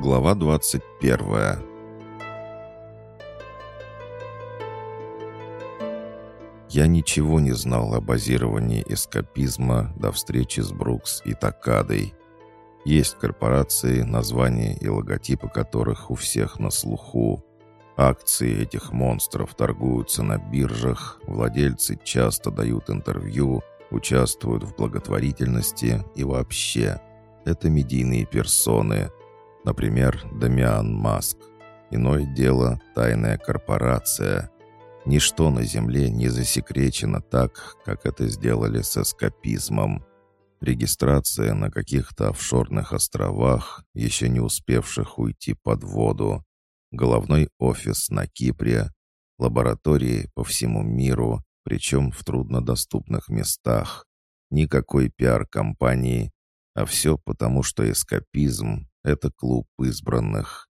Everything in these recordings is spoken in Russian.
Глава 21 Я ничего не знал о базировании эскапизма до встречи с Брукс и Такадой. Есть корпорации, названия и логотипы которых у всех на слуху. Акции этих монстров торгуются на биржах, владельцы часто дают интервью, участвуют в благотворительности и вообще. Это медийные персоны. Например, Дамиан Маск. Иное дело – тайная корпорация – Ничто на Земле не засекречено так, как это сделали с эскапизмом. Регистрация на каких-то офшорных островах, еще не успевших уйти под воду, головной офис на Кипре, лаборатории по всему миру, причем в труднодоступных местах. Никакой пиар-компании, а все потому, что эскапизм — это клуб избранных.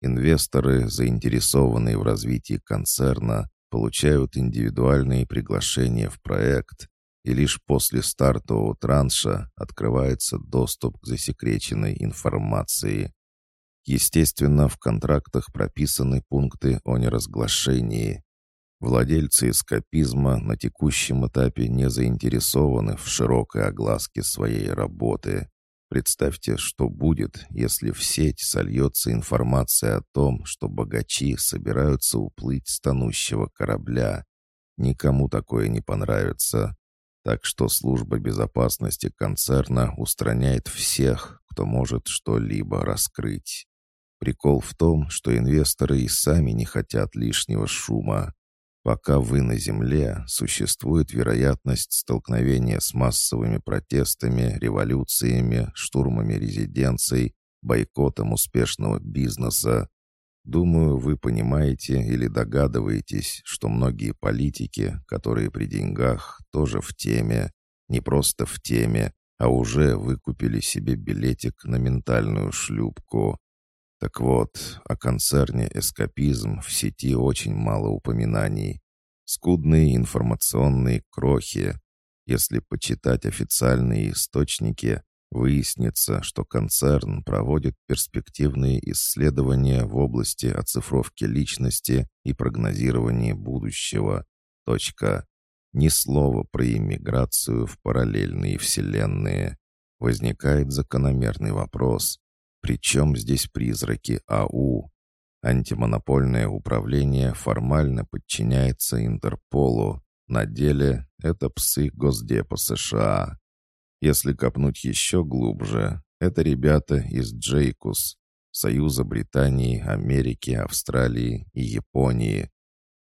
Инвесторы, заинтересованные в развитии концерна, получают индивидуальные приглашения в проект, и лишь после стартового транша открывается доступ к засекреченной информации. Естественно, в контрактах прописаны пункты о неразглашении. Владельцы эскапизма на текущем этапе не заинтересованы в широкой огласке своей работы. Представьте, что будет, если в сеть сольется информация о том, что богачи собираются уплыть с тонущего корабля. Никому такое не понравится. Так что служба безопасности концерна устраняет всех, кто может что-либо раскрыть. Прикол в том, что инвесторы и сами не хотят лишнего шума. Пока вы на земле, существует вероятность столкновения с массовыми протестами, революциями, штурмами резиденций, бойкотом успешного бизнеса. Думаю, вы понимаете или догадываетесь, что многие политики, которые при деньгах, тоже в теме, не просто в теме, а уже выкупили себе билетик на ментальную шлюпку. Так вот, о концерне «Эскапизм» в сети очень мало упоминаний. Скудные информационные крохи. Если почитать официальные источники, выяснится, что концерн проводит перспективные исследования в области оцифровки личности и прогнозирования будущего. Точка. Ни слова про иммиграцию в параллельные вселенные. Возникает закономерный вопрос. Причем здесь призраки АУ? Антимонопольное управление формально подчиняется Интерполу. На деле это псы Госдепа США. Если копнуть еще глубже, это ребята из Джейкус, Союза Британии, Америки, Австралии и Японии.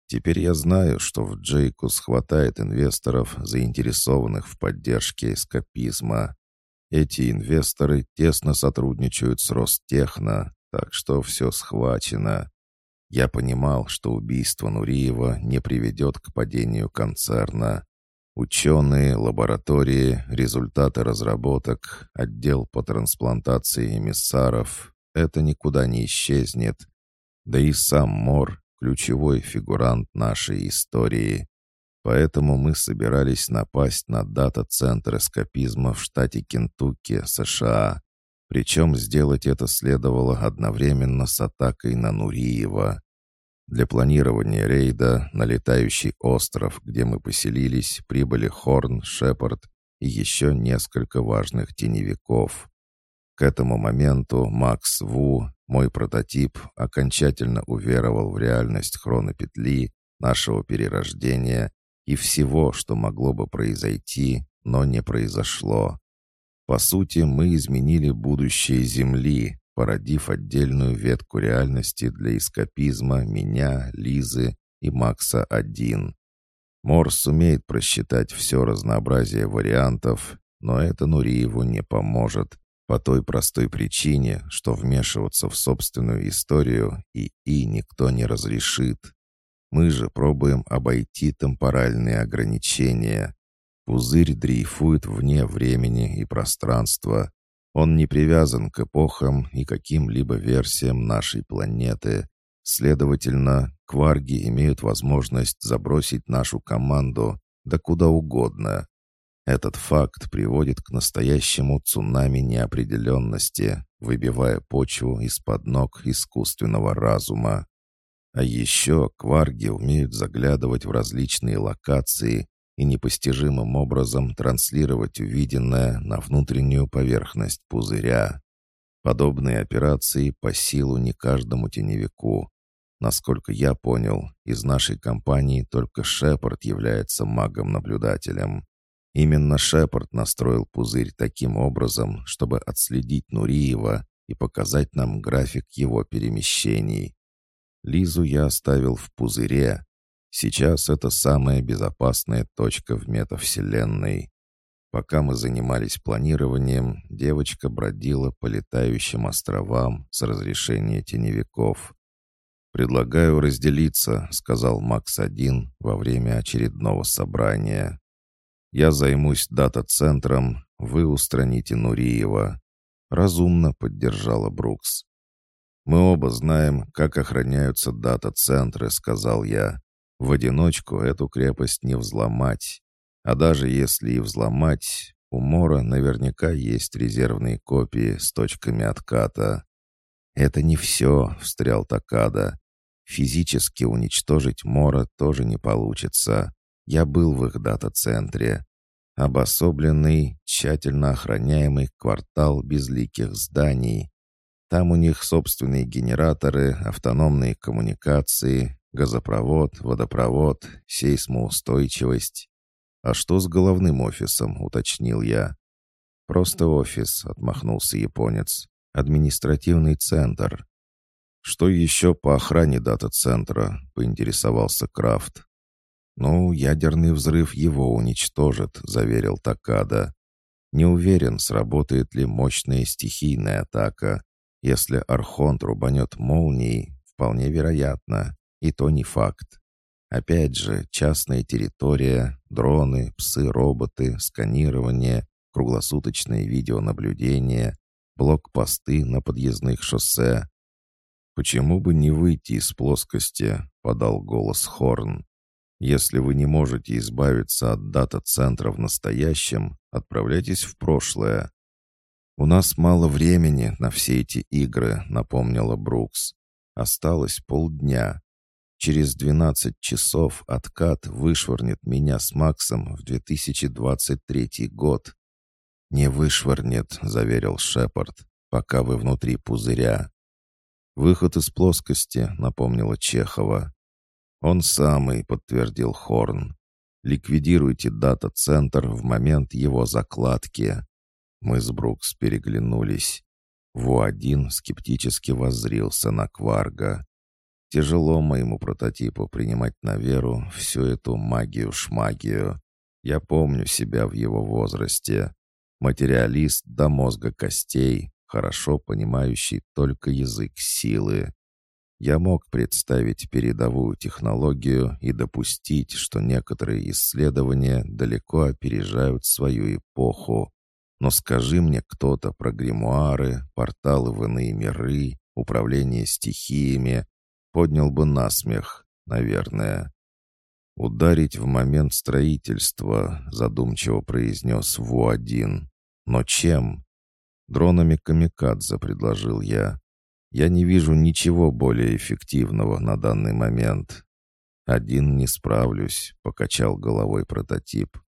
Теперь я знаю, что в Джейкус хватает инвесторов, заинтересованных в поддержке эскапизма. Эти инвесторы тесно сотрудничают с Ростехно, так что все схвачено. Я понимал, что убийство Нуриева не приведет к падению концерна. Ученые, лаборатории, результаты разработок, отдел по трансплантации эмиссаров — это никуда не исчезнет. Да и сам Мор — ключевой фигурант нашей истории. Поэтому мы собирались напасть на дата-центр эскапизма в штате Кентукки, США. Причем сделать это следовало одновременно с атакой на Нуриева. Для планирования рейда на летающий остров, где мы поселились, прибыли Хорн, Шепард и еще несколько важных теневиков. К этому моменту Макс Ву, мой прототип, окончательно уверовал в реальность хронопетли, нашего перерождения и всего, что могло бы произойти, но не произошло. По сути, мы изменили будущее Земли, породив отдельную ветку реальности для эскапизма меня, Лизы и Макса-1. Мор сумеет просчитать все разнообразие вариантов, но это Нуриеву не поможет, по той простой причине, что вмешиваться в собственную историю и и никто не разрешит. Мы же пробуем обойти темпоральные ограничения. Пузырь дрейфует вне времени и пространства. Он не привязан к эпохам и каким-либо версиям нашей планеты. Следовательно, кварги имеют возможность забросить нашу команду да куда угодно. Этот факт приводит к настоящему цунами неопределенности, выбивая почву из-под ног искусственного разума. А еще кварги умеют заглядывать в различные локации и непостижимым образом транслировать увиденное на внутреннюю поверхность пузыря. Подобные операции по силу не каждому теневику. Насколько я понял, из нашей компании только Шепард является магом-наблюдателем. Именно Шепард настроил пузырь таким образом, чтобы отследить Нуриева и показать нам график его перемещений. Лизу я оставил в пузыре. Сейчас это самая безопасная точка в метавселенной. Пока мы занимались планированием, девочка бродила по летающим островам с разрешения теневиков. «Предлагаю разделиться», — сказал Макс-1 во время очередного собрания. «Я займусь дата-центром, вы устраните Нуриева». Разумно поддержала Брукс. «Мы оба знаем, как охраняются дата-центры», — сказал я. «В одиночку эту крепость не взломать. А даже если и взломать, у Мора наверняка есть резервные копии с точками отката. «Это не все», — встрял Такада. «Физически уничтожить Мора тоже не получится. Я был в их дата-центре. Обособленный, тщательно охраняемый квартал безликих зданий. Там у них собственные генераторы, автономные коммуникации, газопровод, водопровод, сейсмоустойчивость. «А что с головным офисом?» — уточнил я. «Просто офис», — отмахнулся японец. «Административный центр». «Что еще по охране дата-центра?» — поинтересовался Крафт. «Ну, ядерный взрыв его уничтожит», — заверил Такада. «Не уверен, сработает ли мощная стихийная атака. Если Архонт рубанет молнией, вполне вероятно, и то не факт. Опять же, частная территория, дроны, псы-роботы, сканирование, круглосуточное видеонаблюдение, блокпосты на подъездных шоссе. «Почему бы не выйти из плоскости?» — подал голос Хорн. «Если вы не можете избавиться от дата-центра в настоящем, отправляйтесь в прошлое». «У нас мало времени на все эти игры», — напомнила Брукс. «Осталось полдня. Через 12 часов откат вышвырнет меня с Максом в 2023 год. «Не вышвырнет», — заверил Шепард, — «пока вы внутри пузыря». «Выход из плоскости», — напомнила Чехова. «Он самый», — подтвердил Хорн. «Ликвидируйте дата-центр в момент его закладки». Мы с Брукс переглянулись. Ву-1 скептически воззрился на Кварга. Тяжело моему прототипу принимать на веру всю эту магию-шмагию. Я помню себя в его возрасте. Материалист до мозга костей, хорошо понимающий только язык силы. Я мог представить передовую технологию и допустить, что некоторые исследования далеко опережают свою эпоху. Но скажи мне кто-то про гримуары, порталы в иные миры, управление стихиями, поднял бы насмех, наверное. «Ударить в момент строительства», — задумчиво произнес Ву-1. «Но чем?» «Дронами камикадзе», — предложил я. «Я не вижу ничего более эффективного на данный момент». «Один не справлюсь», — покачал головой прототип.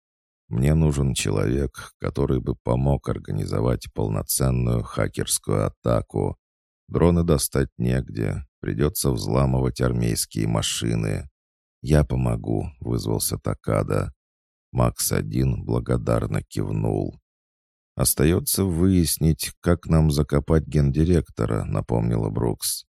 «Мне нужен человек, который бы помог организовать полноценную хакерскую атаку. Дроны достать негде, Придется взламывать армейские машины. «Я помогу», — вызвался Такада. Макс-1 благодарно кивнул. «Остается выяснить, как нам закопать гендиректора», — напомнила Брукс.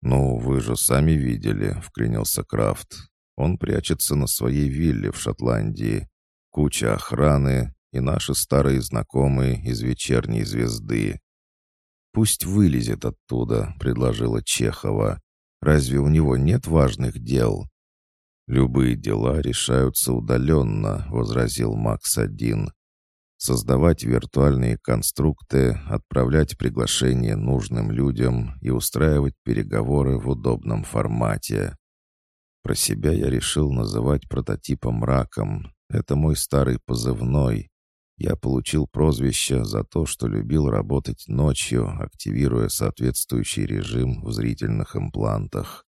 «Ну, вы же сами видели», — вклинился Крафт. «Он прячется на своей вилле в Шотландии. Куча охраны и наши старые знакомые из «Вечерней звезды». «Пусть вылезет оттуда», — предложила Чехова. «Разве у него нет важных дел?» «Любые дела решаются удаленно», — возразил Макс-1. «Создавать виртуальные конструкты, отправлять приглашения нужным людям и устраивать переговоры в удобном формате». Про себя я решил называть прототипом раком. Это мой старый позывной. Я получил прозвище за то, что любил работать ночью, активируя соответствующий режим в зрительных имплантах.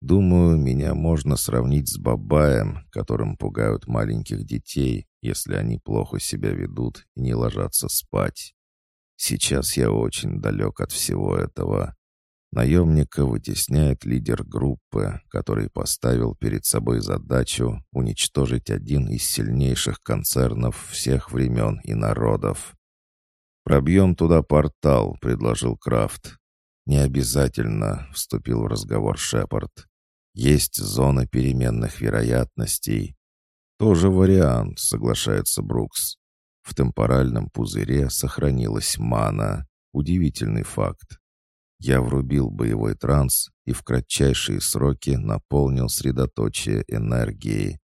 Думаю, меня можно сравнить с бабаем, которым пугают маленьких детей, если они плохо себя ведут и не ложатся спать. Сейчас я очень далек от всего этого. Наемника вытесняет лидер группы, который поставил перед собой задачу уничтожить один из сильнейших концернов всех времен и народов. «Пробьем туда портал», — предложил Крафт. «Не обязательно», — вступил в разговор Шепард. «Есть зона переменных вероятностей». «Тоже вариант», — соглашается Брукс. В темпоральном пузыре сохранилась мана. Удивительный факт. Я врубил боевой транс и в кратчайшие сроки наполнил средоточие энергии.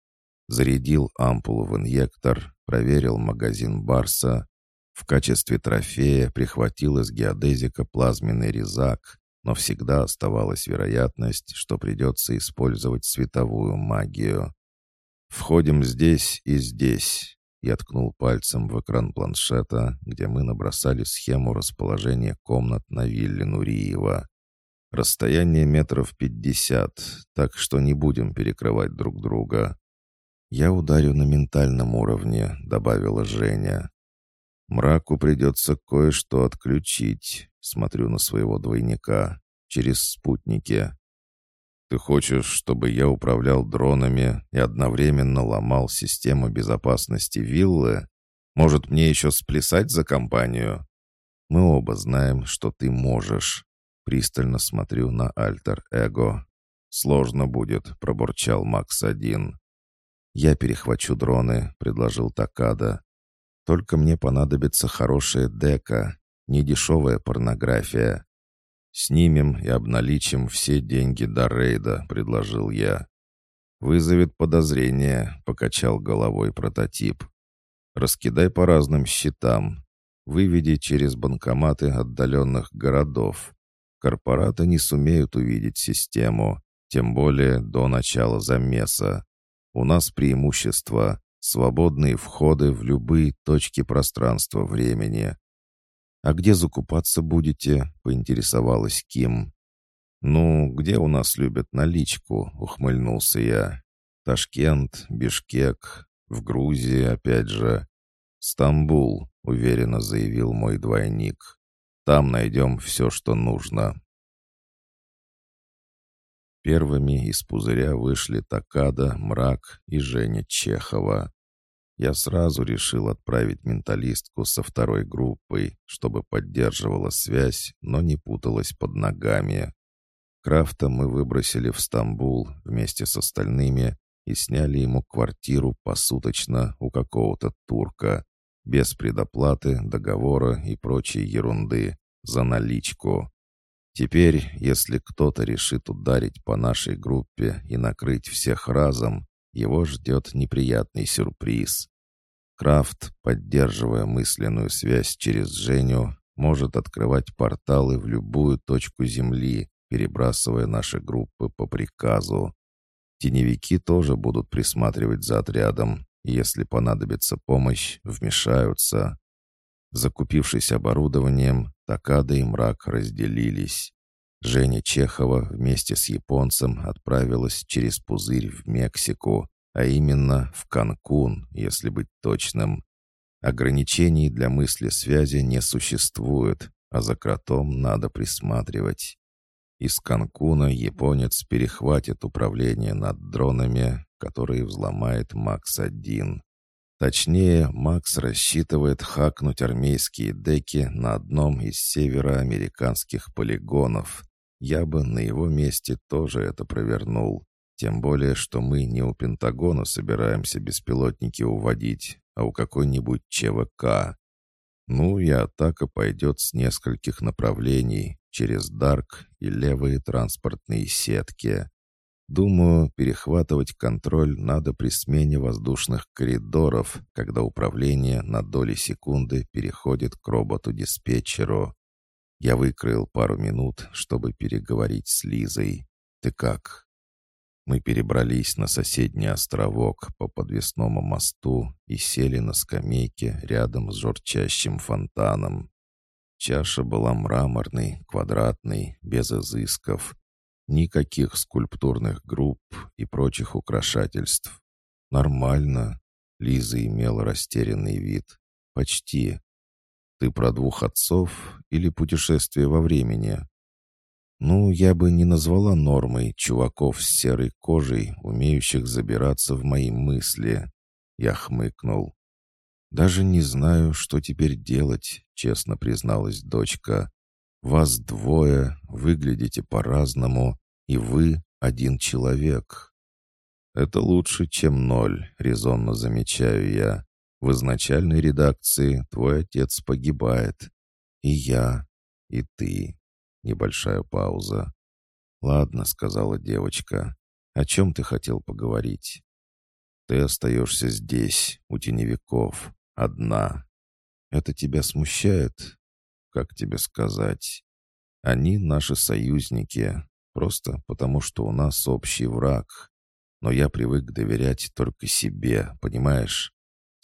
Зарядил ампулу в инъектор, проверил магазин Барса. В качестве трофея прихватил из геодезика плазменный резак, но всегда оставалась вероятность, что придется использовать световую магию. Входим здесь и здесь. Я ткнул пальцем в экран планшета, где мы набросали схему расположения комнат на вилле Нуриева. Расстояние метров пятьдесят, так что не будем перекрывать друг друга. «Я ударю на ментальном уровне», — добавила Женя. «Мраку придется кое-что отключить», — смотрю на своего двойника, через спутники. Ты хочешь, чтобы я управлял дронами и одновременно ломал систему безопасности виллы? Может, мне еще сплясать за компанию? Мы оба знаем, что ты можешь. Пристально смотрю на альтер-эго. «Сложно будет», — пробурчал Макс-1. «Я перехвачу дроны», — предложил Такада. «Только мне понадобится хорошая дека, не дешевая порнография. «Снимем и обналичим все деньги до рейда», — предложил я. «Вызовет подозрение», — покачал головой прототип. «Раскидай по разным счетам. Выведи через банкоматы отдаленных городов. Корпораты не сумеют увидеть систему, тем более до начала замеса. У нас преимущество — свободные входы в любые точки пространства-времени. «А где закупаться будете?» — поинтересовалась Ким. «Ну, где у нас любят наличку?» — ухмыльнулся я. «Ташкент, Бишкек, в Грузии опять же. Стамбул», — уверенно заявил мой двойник. «Там найдем все, что нужно». Первыми из пузыря вышли Такада, Мрак и Женя Чехова. Я сразу решил отправить менталистку со второй группой, чтобы поддерживала связь, но не путалась под ногами. Крафта мы выбросили в Стамбул вместе с остальными и сняли ему квартиру посуточно у какого-то турка, без предоплаты, договора и прочей ерунды, за наличку. Теперь, если кто-то решит ударить по нашей группе и накрыть всех разом, его ждет неприятный сюрприз. Крафт, поддерживая мысленную связь через Женю, может открывать порталы в любую точку Земли, перебрасывая наши группы по приказу. Теневики тоже будут присматривать за отрядом, и если понадобится помощь, вмешаются. Закупившись оборудованием, Такада и Мрак разделились. Женя Чехова вместе с японцем отправилась через пузырь в Мексику, а именно в Канкун, если быть точным. Ограничений для мысли связи не существует, а за кротом надо присматривать. Из Канкуна японец перехватит управление над дронами, которые взломает Макс-1. Точнее, Макс рассчитывает хакнуть армейские деки на одном из североамериканских полигонов. Я бы на его месте тоже это провернул. Тем более, что мы не у Пентагона собираемся беспилотники уводить, а у какой-нибудь ЧВК. Ну и атака пойдет с нескольких направлений, через Дарк и левые транспортные сетки. Думаю, перехватывать контроль надо при смене воздушных коридоров, когда управление на доли секунды переходит к роботу-диспетчеру. Я выкроил пару минут, чтобы переговорить с Лизой. «Ты как?» Мы перебрались на соседний островок по подвесному мосту и сели на скамейке рядом с журчащим фонтаном. Чаша была мраморной, квадратной, без изысков. Никаких скульптурных групп и прочих украшательств. Нормально. Лиза имела растерянный вид. Почти. Ты про двух отцов или путешествие во времени? Ну, я бы не назвала нормой чуваков с серой кожей, умеющих забираться в мои мысли. Я хмыкнул. «Даже не знаю, что теперь делать», — честно призналась дочка. «Вас двое, выглядите по-разному, и вы один человек». «Это лучше, чем ноль», — резонно замечаю я. «В изначальной редакции твой отец погибает. И я, и ты». Небольшая пауза. «Ладно», — сказала девочка. «О чем ты хотел поговорить?» «Ты остаешься здесь, у теневиков, одна. Это тебя смущает? Как тебе сказать? Они наши союзники, просто потому что у нас общий враг. Но я привык доверять только себе, понимаешь?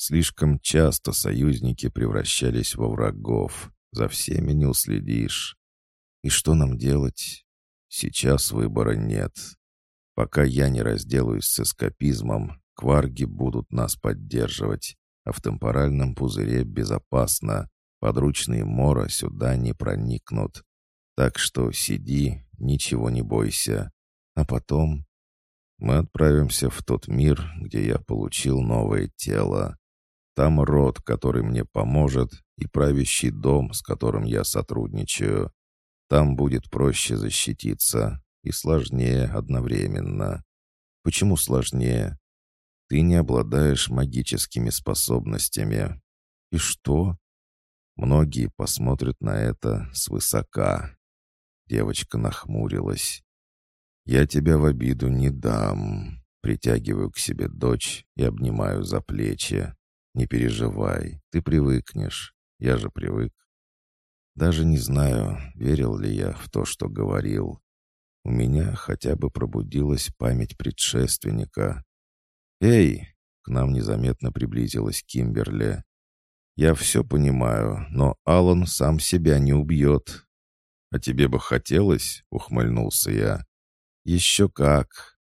Слишком часто союзники превращались во врагов. За всеми не уследишь. И что нам делать? Сейчас выбора нет. Пока я не разделаюсь с эскапизмом, кварги будут нас поддерживать, а в темпоральном пузыре безопасно. Подручные Мора сюда не проникнут. Так что сиди, ничего не бойся. А потом мы отправимся в тот мир, где я получил новое тело. Там род, который мне поможет, и правящий дом, с которым я сотрудничаю. Там будет проще защититься и сложнее одновременно. Почему сложнее? Ты не обладаешь магическими способностями. И что? Многие посмотрят на это свысока. Девочка нахмурилась. «Я тебя в обиду не дам». Притягиваю к себе дочь и обнимаю за плечи. «Не переживай, ты привыкнешь. Я же привык. Даже не знаю, верил ли я в то, что говорил. У меня хотя бы пробудилась память предшественника. «Эй!» — к нам незаметно приблизилась Кимберли. «Я все понимаю, но Алан сам себя не убьет». «А тебе бы хотелось?» — ухмыльнулся я. «Еще как!»